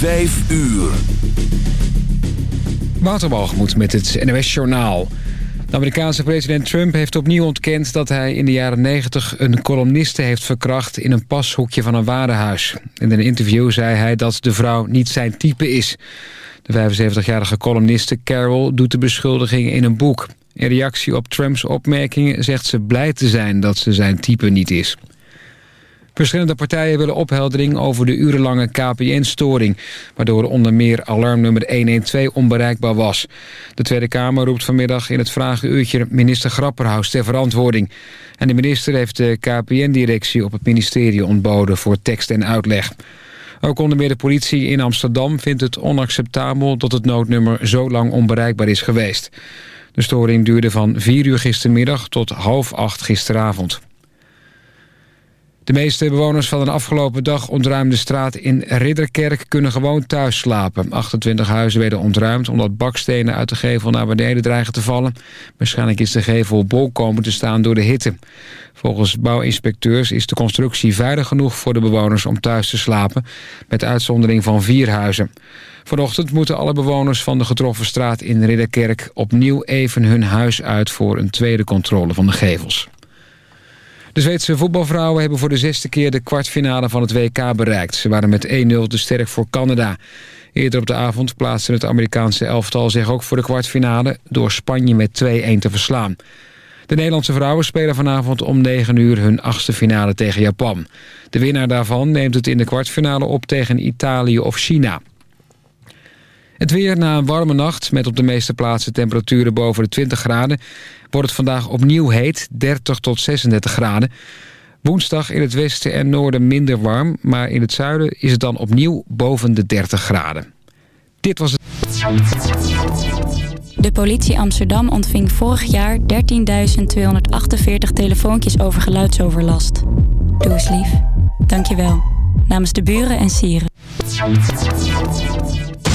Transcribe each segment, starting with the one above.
Vijf uur. Waterbalgemoed met het NOS Journaal. De Amerikaanse president Trump heeft opnieuw ontkend dat hij in de jaren 90 een columniste heeft verkracht in een pashoekje van een warenhuis. In een interview zei hij dat de vrouw niet zijn type is. De 75-jarige columniste Carol doet de beschuldiging in een boek. In reactie op Trumps opmerkingen zegt ze blij te zijn dat ze zijn type niet is. Verschillende partijen willen opheldering over de urenlange KPN-storing... waardoor onder meer alarmnummer 112 onbereikbaar was. De Tweede Kamer roept vanmiddag in het vragenuurtje minister Grapperhaus ter verantwoording. En de minister heeft de KPN-directie op het ministerie ontboden voor tekst en uitleg. Ook onder meer de politie in Amsterdam vindt het onacceptabel... dat het noodnummer zo lang onbereikbaar is geweest. De storing duurde van 4 uur gistermiddag tot half acht gisteravond. De meeste bewoners van de afgelopen dag ontruimde straat in Ridderkerk kunnen gewoon thuis slapen. 28 huizen werden ontruimd omdat bakstenen uit de gevel naar beneden dreigen te vallen. Waarschijnlijk is de gevel bol komen te staan door de hitte. Volgens bouwinspecteurs is de constructie veilig genoeg voor de bewoners om thuis te slapen, met uitzondering van vier huizen. Vanochtend moeten alle bewoners van de getroffen straat in Ridderkerk opnieuw even hun huis uit voor een tweede controle van de gevels. De Zweedse voetbalvrouwen hebben voor de zesde keer de kwartfinale van het WK bereikt. Ze waren met 1-0 te sterk voor Canada. Eerder op de avond plaatste het Amerikaanse elftal zich ook voor de kwartfinale... door Spanje met 2-1 te verslaan. De Nederlandse vrouwen spelen vanavond om 9 uur hun achtste finale tegen Japan. De winnaar daarvan neemt het in de kwartfinale op tegen Italië of China. Het weer na een warme nacht met op de meeste plaatsen temperaturen boven de 20 graden... wordt het vandaag opnieuw heet, 30 tot 36 graden. Woensdag in het westen en noorden minder warm... maar in het zuiden is het dan opnieuw boven de 30 graden. Dit was het... De politie Amsterdam ontving vorig jaar 13.248 telefoontjes over geluidsoverlast. Doe eens lief. Dank je wel. Namens de buren en sieren.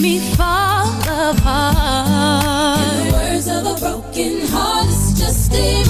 Me fall apart. In the words of a broken heart, it's just emotions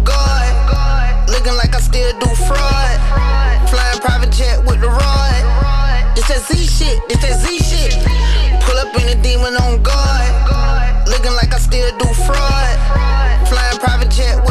do fraud. Flying private jet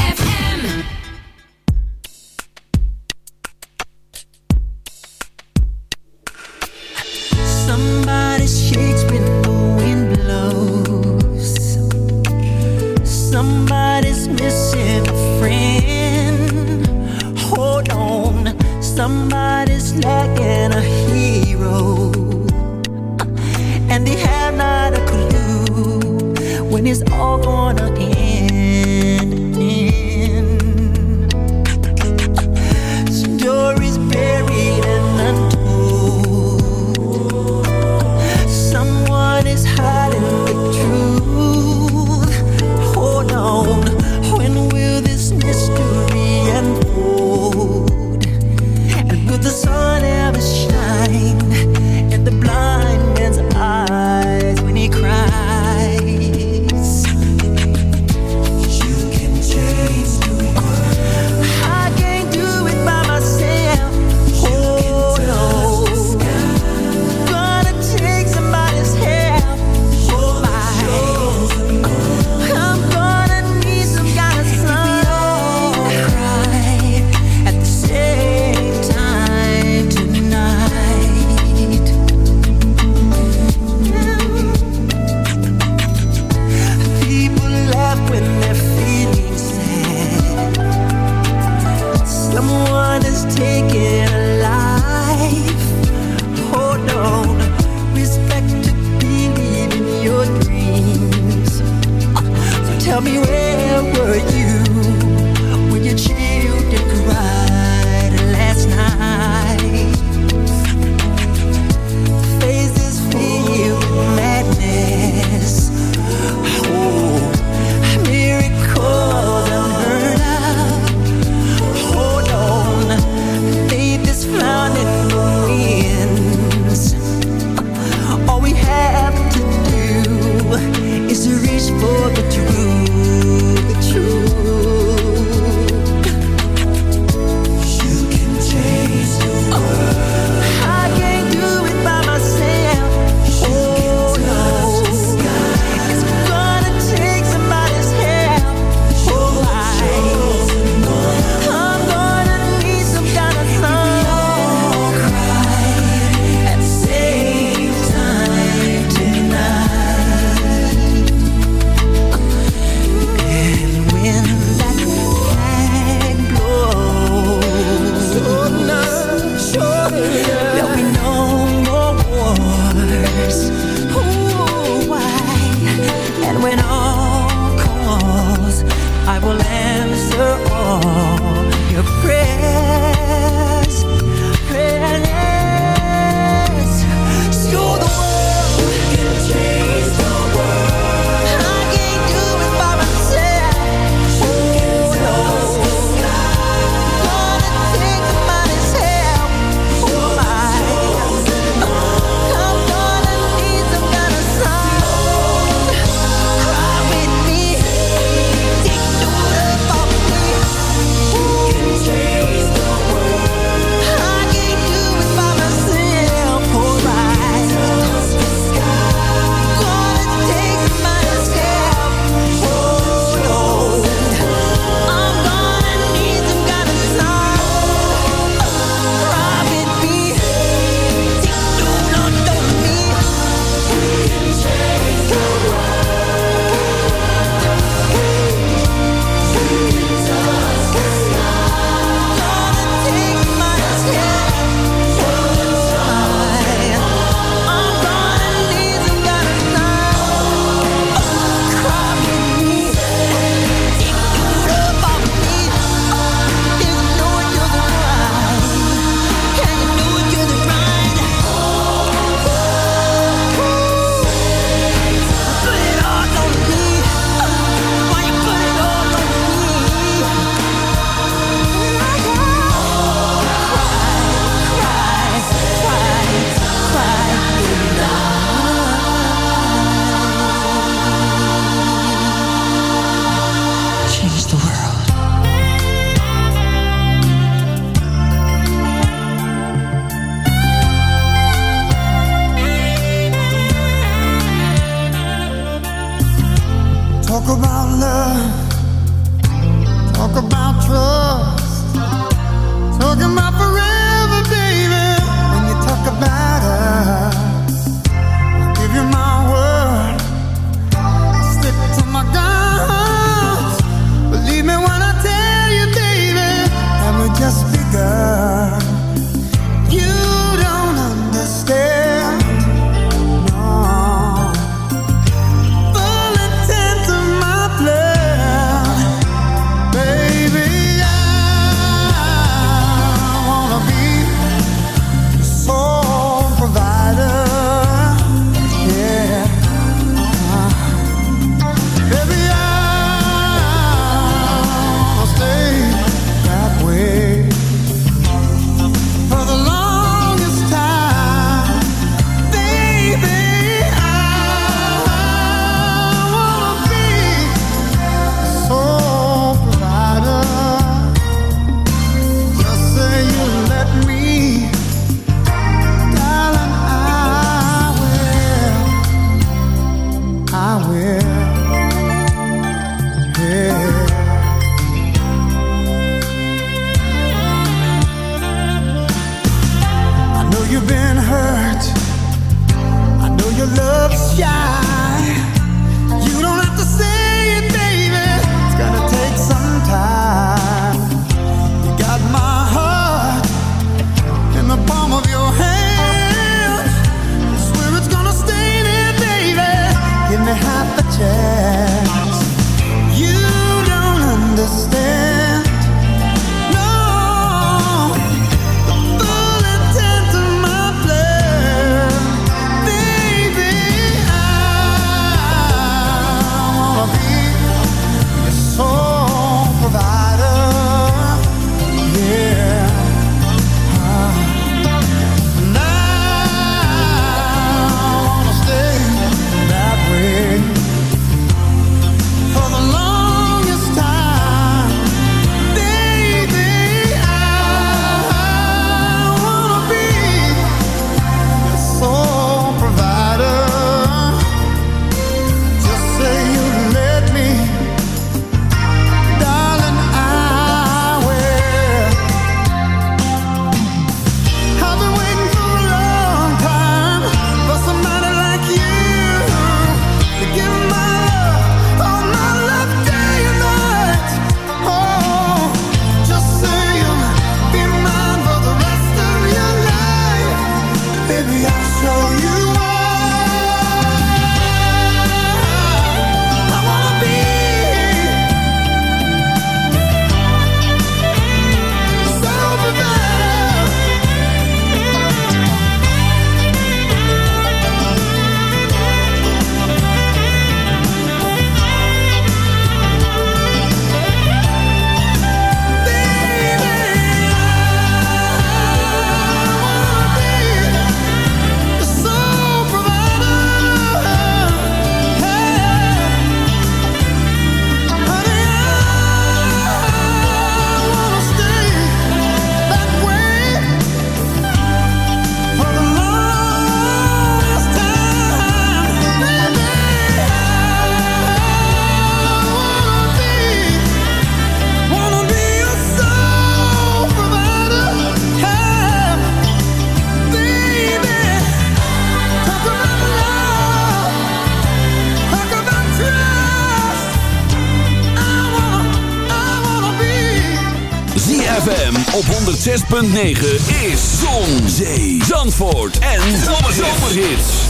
ZFM op 106.9 is Zon, Zee, Zandvoort en Zomerhits.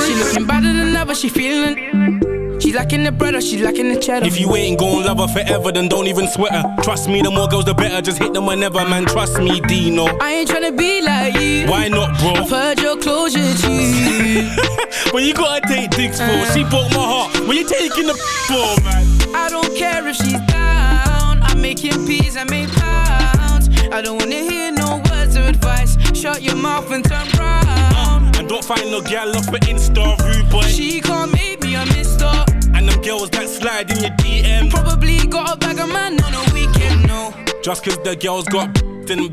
She looking better than ever, she feeling. She lacking the bread or she lacking the cheddar. If you ain't gon' love her forever, then don't even sweat her. Trust me, the more girls, the better. Just hit them whenever, man. Trust me, Dino. I ain't tryna be like you. Why not, bro? I've heard your closure, G. when you gotta take dicks for, she broke my heart. When you taking the for, man? I don't care if she's down. I'm making peas, I make pounds. I don't wanna hear no words of advice. Shut your mouth and turn round. Uh, and don't find no gal off an Insta rude boy. She can't make me a mister. And them girls that slide in your DM. Probably got a bag of man on a weekend, no. Just cause the girls got then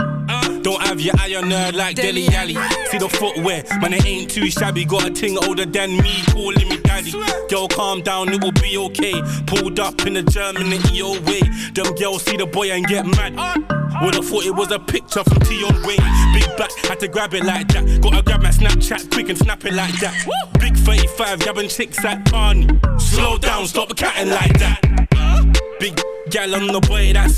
don't have your eye on her like Dele Alli. See the footwear, man, it ain't too shabby. Got a ting older than me, calling me daddy. Girl, calm down, it will be okay. Pulled up in the German and EO way. Them girls see the boy and get mad. Would've thought it was a picture from Tion Wayne. Big back, had to grab it like that. Gotta grab my Snapchat quick and snap it like that. Big 35, grabbing chicks at Barney. Slow down, stop catting like that. Big gal on the boy, that's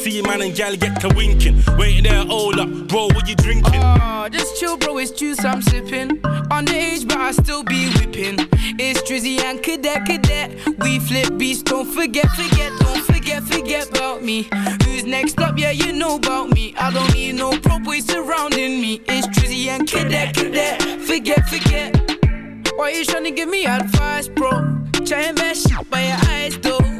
See man and gal get to winking. Waiting there, hold up, bro, what you drinking? Oh, just chill, bro, it's juice I'm sipping. Underage, but I still be whipping. It's Drizzy and Cadet, Cadet. We flip beats, don't forget, forget, don't forget, forget about me. Who's next up? Yeah, you know about me. I don't need no pro boys surrounding me. It's Drizzy and Cadet, Cadet. Forget, forget. Why you trying to give me advice, bro? Try and mess shit by your eyes, though.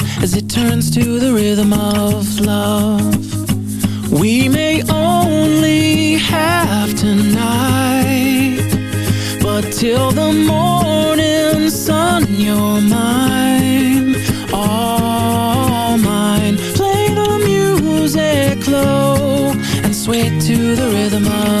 as it turns to the rhythm of love. We may only have tonight, but till the morning sun, you're mine, all mine. Play the music low and sway to the rhythm of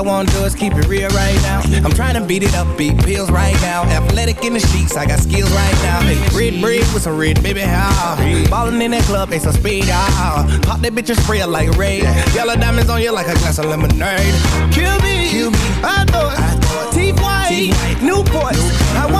I wanna do is keep it real right now. I'm trying to beat it up, beat pills right now. Athletic in the sheets, I got skills right now. And red, red with some red, baby, how? Ballin' in that club, it's some speed, ah. Pop that bitch and spray like raid. Yellow diamonds on you like a glass of lemonade. Kill me, Kill me. I thought, I thought. T-White, Newport. Newport. I want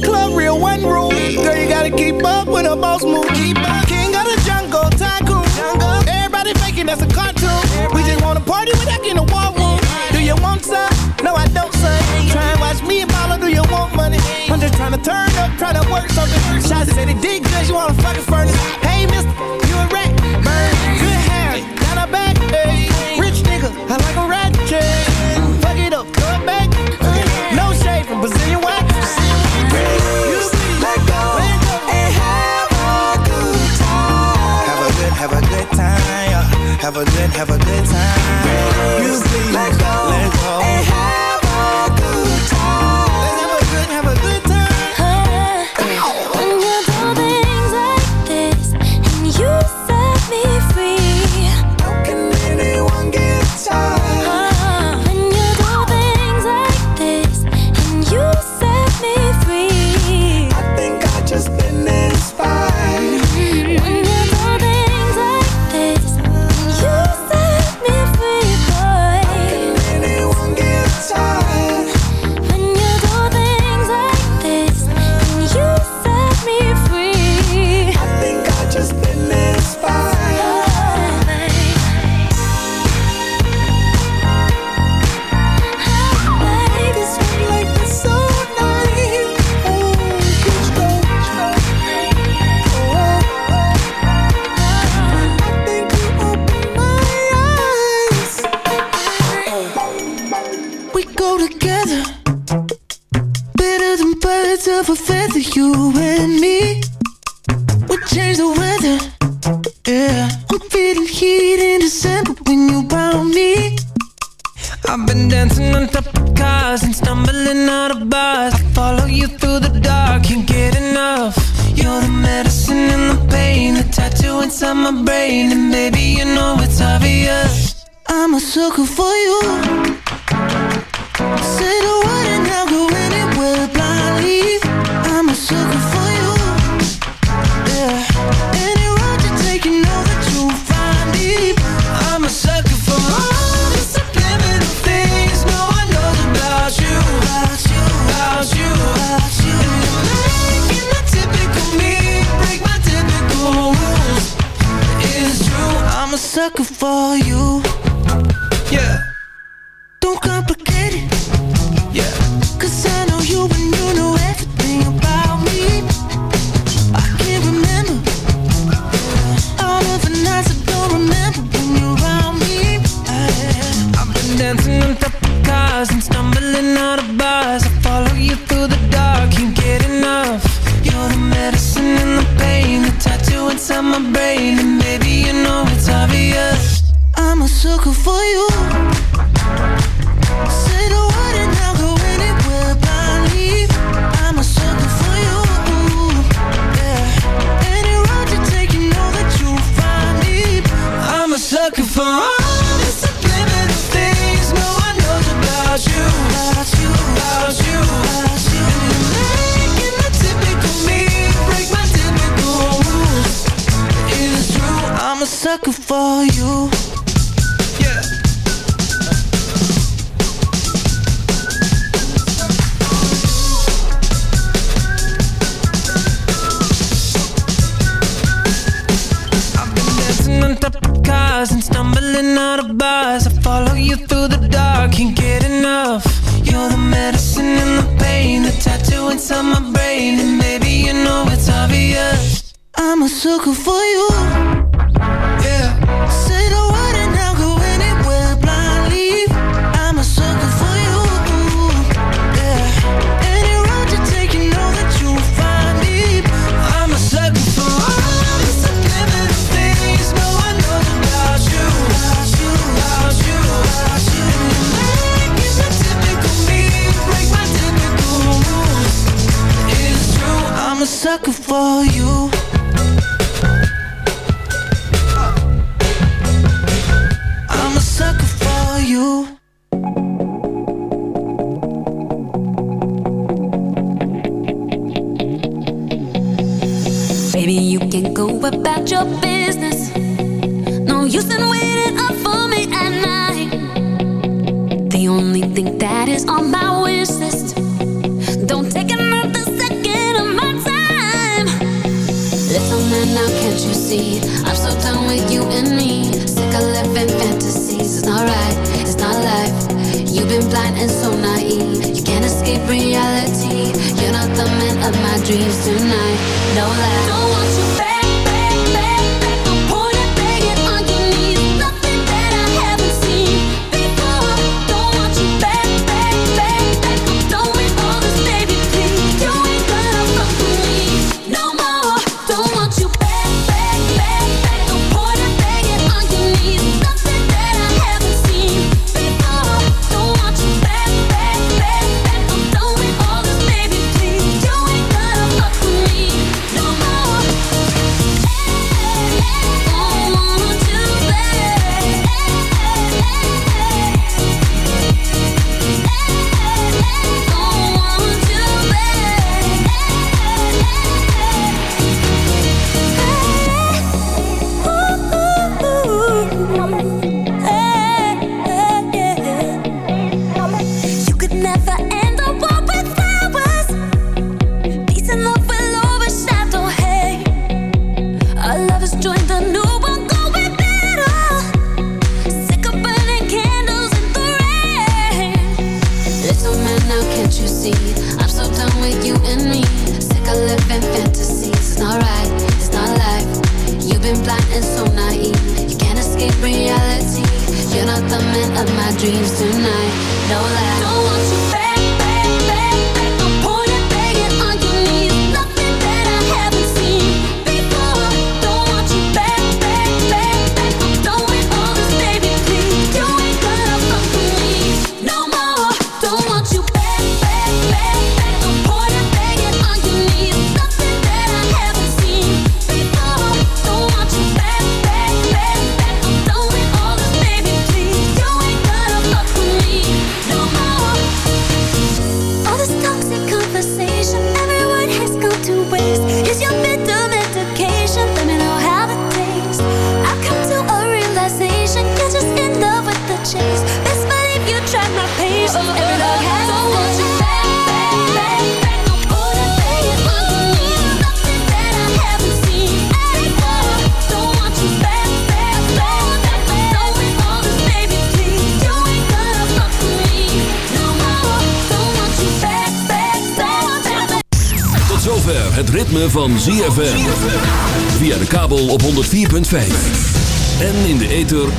club, real one room. Girl, you gotta keep up with the boss move. King of the jungle, tycoon. Jungle. Everybody faking that's a cartoon. Everybody. We just wanna party without getting a war room. Do you want some? No, I don't, son. Try and watch me and follow. do you want money? I'm just trying to turn up, try to work something. Shots said it did cause you wanna fucking furnace.